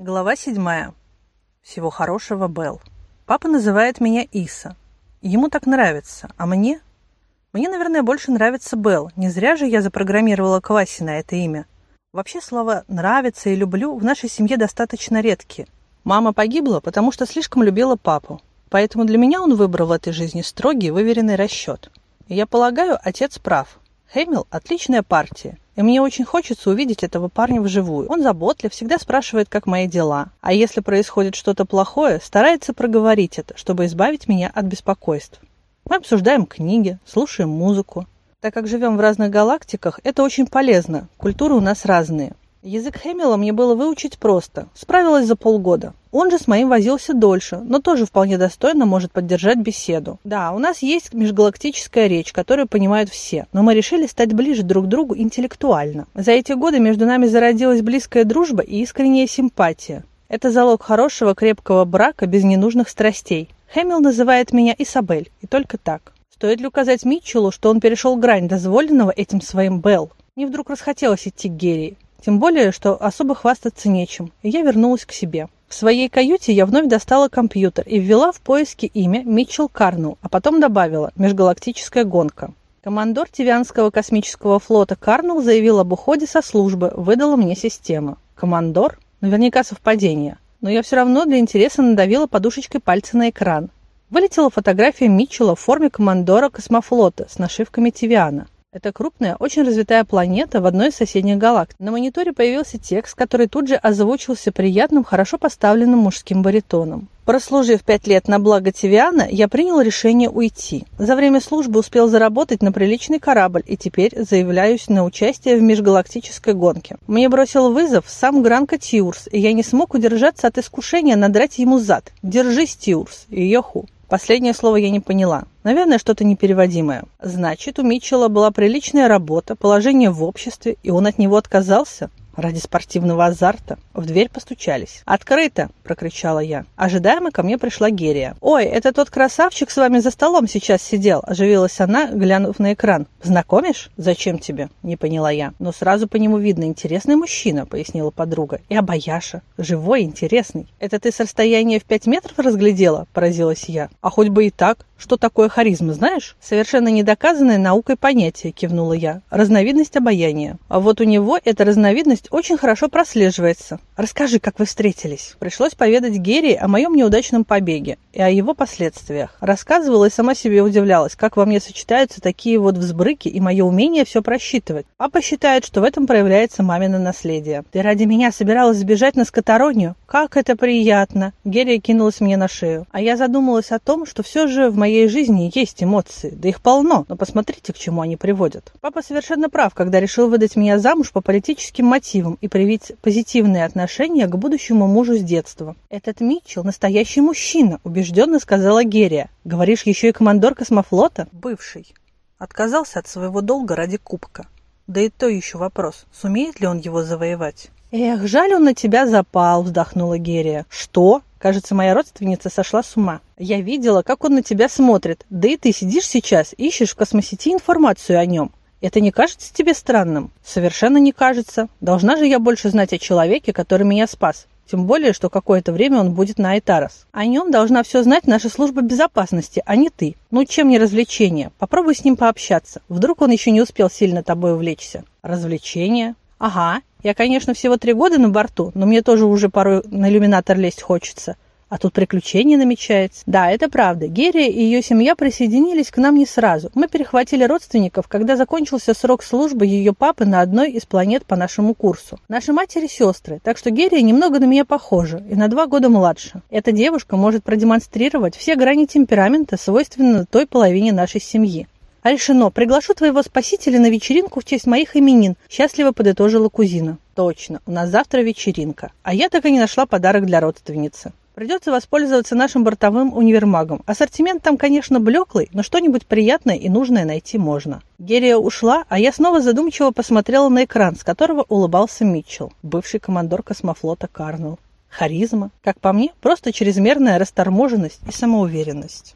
Глава седьмая. Всего хорошего, Белл. Папа называет меня Иса. Ему так нравится, а мне? Мне, наверное, больше нравится Белл. Не зря же я запрограммировала Кваси на это имя. Вообще слова «нравится» и «люблю» в нашей семье достаточно редкие. Мама погибла, потому что слишком любила папу. Поэтому для меня он выбрал в этой жизни строгий, выверенный расчет. И я полагаю, отец прав. Хэмилл – отличная партия. И мне очень хочется увидеть этого парня вживую. Он заботлив, всегда спрашивает, как мои дела. А если происходит что-то плохое, старается проговорить это, чтобы избавить меня от беспокойств. Мы обсуждаем книги, слушаем музыку. Так как живем в разных галактиках, это очень полезно. Культуры у нас разные. Язык Хэмилла мне было выучить просто. Справилась за полгода. Он же с моим возился дольше, но тоже вполне достойно может поддержать беседу. Да, у нас есть межгалактическая речь, которую понимают все, но мы решили стать ближе друг к другу интеллектуально. За эти годы между нами зародилась близкая дружба и искренняя симпатия. Это залог хорошего крепкого брака без ненужных страстей. Хэмилл называет меня Исабель, и только так. Стоит ли указать Митчеллу, что он перешел грань дозволенного этим своим Белл? Мне вдруг расхотелось идти к Герии. Тем более, что особо хвастаться нечем, и я вернулась к себе. В своей каюте я вновь достала компьютер и ввела в поиске имя Митчелл Карнул, а потом добавила «Межгалактическая гонка». Командор Тивианского космического флота Карнул заявил об уходе со службы, выдала мне система. Командор? Наверняка совпадение. Но я все равно для интереса надавила подушечкой пальца на экран. Вылетела фотография Митчелла в форме командора космофлота с нашивками Тивиана. Это крупная, очень развитая планета в одной из соседних галактик. На мониторе появился текст, который тут же озвучился приятным, хорошо поставленным мужским баритоном. Прослужив пять лет на благо Тивиана, я принял решение уйти. За время службы успел заработать на приличный корабль и теперь заявляюсь на участие в межгалактической гонке. Мне бросил вызов сам Гранка Тиурс, и я не смог удержаться от искушения надрать ему зад. «Держись, Тиурс!» и «Йоху!» Последнее слово я не поняла. Наверное, что-то непереводимое. Значит, у Митчелла была приличная работа, положение в обществе, и он от него отказался? Ради спортивного азарта в дверь постучались. «Открыто!» – прокричала я. Ожидаемо ко мне пришла Герия. «Ой, это тот красавчик с вами за столом сейчас сидел!» – оживилась она, глянув на экран. «Знакомишь? Зачем тебе?» – не поняла я. «Но сразу по нему видно, интересный мужчина», – пояснила подруга. «И обаяша. Живой, интересный». «Это ты с расстояния в пять метров разглядела?» – поразилась я. «А хоть бы и так. Что такое харизма, знаешь?» «Совершенно недоказанное наукой понятие», – кивнула я. «Разновидность обаяния. А вот у него эта разновидность очень хорошо прослеживается. Расскажи, как вы встретились. Пришлось поведать Герри о моем неудачном побеге и о его последствиях. Рассказывала и сама себе удивлялась, как во мне сочетаются такие вот взбрыки и мое умение все просчитывать. Папа считает, что в этом проявляется мамино наследие. Ты ради меня собиралась сбежать на скоторонию? Как это приятно! Герри кинулась мне на шею. А я задумалась о том, что все же в моей жизни есть эмоции. Да их полно, но посмотрите, к чему они приводят. Папа совершенно прав, когда решил выдать меня замуж по политическим мотивам мотивам и привить позитивные отношения к будущему мужу с детства. «Этот Митчелл – настоящий мужчина», – убежденно сказала Герия. «Говоришь, еще и командор космофлота?» «Бывший. Отказался от своего долга ради кубка. Да и то еще вопрос, сумеет ли он его завоевать?» «Эх, жаль, он на тебя запал», – вздохнула Герия. «Что?» Кажется, моя родственница сошла с ума. Я видела, как он на тебя смотрит. Да и ты сидишь сейчас, ищешь в космосети информацию о нем. Это не кажется тебе странным? Совершенно не кажется. Должна же я больше знать о человеке, который меня спас. Тем более, что какое-то время он будет на Айтарос. О нем должна все знать наша служба безопасности, а не ты. Ну, чем не развлечение? Попробуй с ним пообщаться. Вдруг он еще не успел сильно тобой увлечься. Развлечение? Ага. Я, конечно, всего три года на борту, но мне тоже уже порой на иллюминатор лезть хочется. А тут приключение намечается. Да, это правда. Герия и ее семья присоединились к нам не сразу. Мы перехватили родственников, когда закончился срок службы ее папы на одной из планет по нашему курсу. Наши матери сестры, так что Герия немного на меня похожа и на два года младше. Эта девушка может продемонстрировать все грани темперамента, свойственные той половине нашей семьи. А решено, приглашу твоего спасителя на вечеринку в честь моих именин, счастливо подытожила кузина. Точно, у нас завтра вечеринка. А я так и не нашла подарок для родственницы. Придется воспользоваться нашим бортовым универмагом. Ассортимент там, конечно, блеклый, но что-нибудь приятное и нужное найти можно. Герия ушла, а я снова задумчиво посмотрела на экран, с которого улыбался Митчелл, бывший командор космофлота Карнелл. Харизма, как по мне, просто чрезмерная расторможенность и самоуверенность.